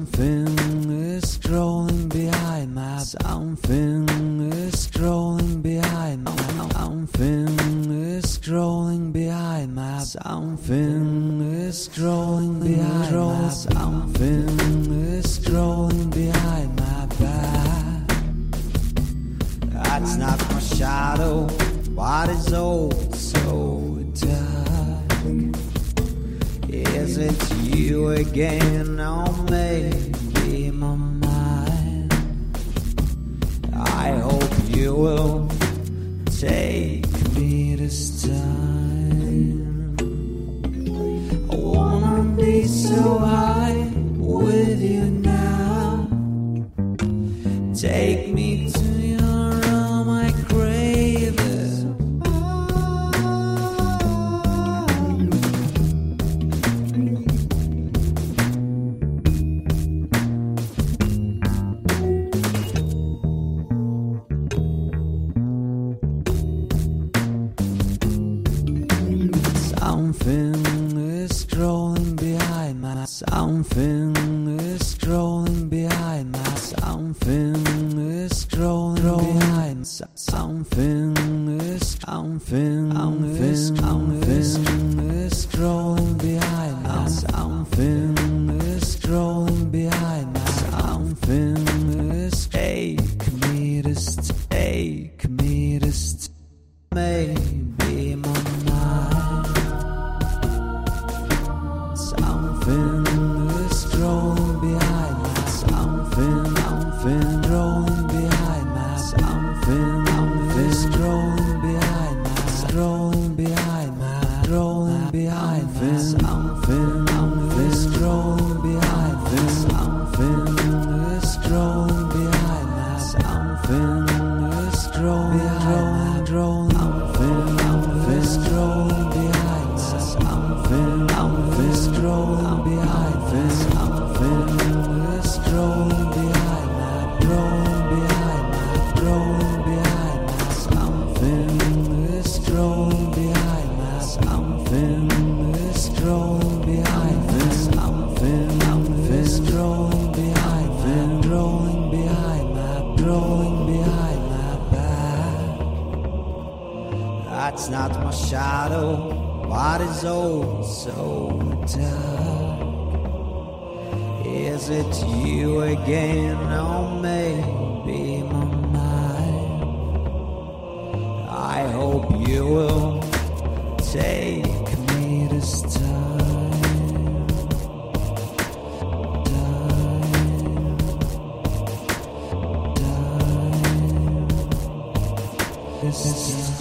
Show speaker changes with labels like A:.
A: Something is crawling behind my something is crawling behind my something is crawling behind my something is crawling behind my something is crawling behind my back. That's not my shadow. What is old so dark? Is it you again or maybe my mind? I hope you will take me this time. I wanna be so high with you now. Take me to Something is crawling behind my something is crawling behind my something is crawling behind so- something is something is something my crawling behind my crawling behind my something, is crawling behind my something, is crawling behind my something, is crawling behind crawling something, is is crawling behind my crawling behind my crawling behind my back. That's not my shadow. What is old so dark? Is it you again or maybe my mind? I hope you will This time.